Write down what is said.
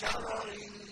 شَرَرٍ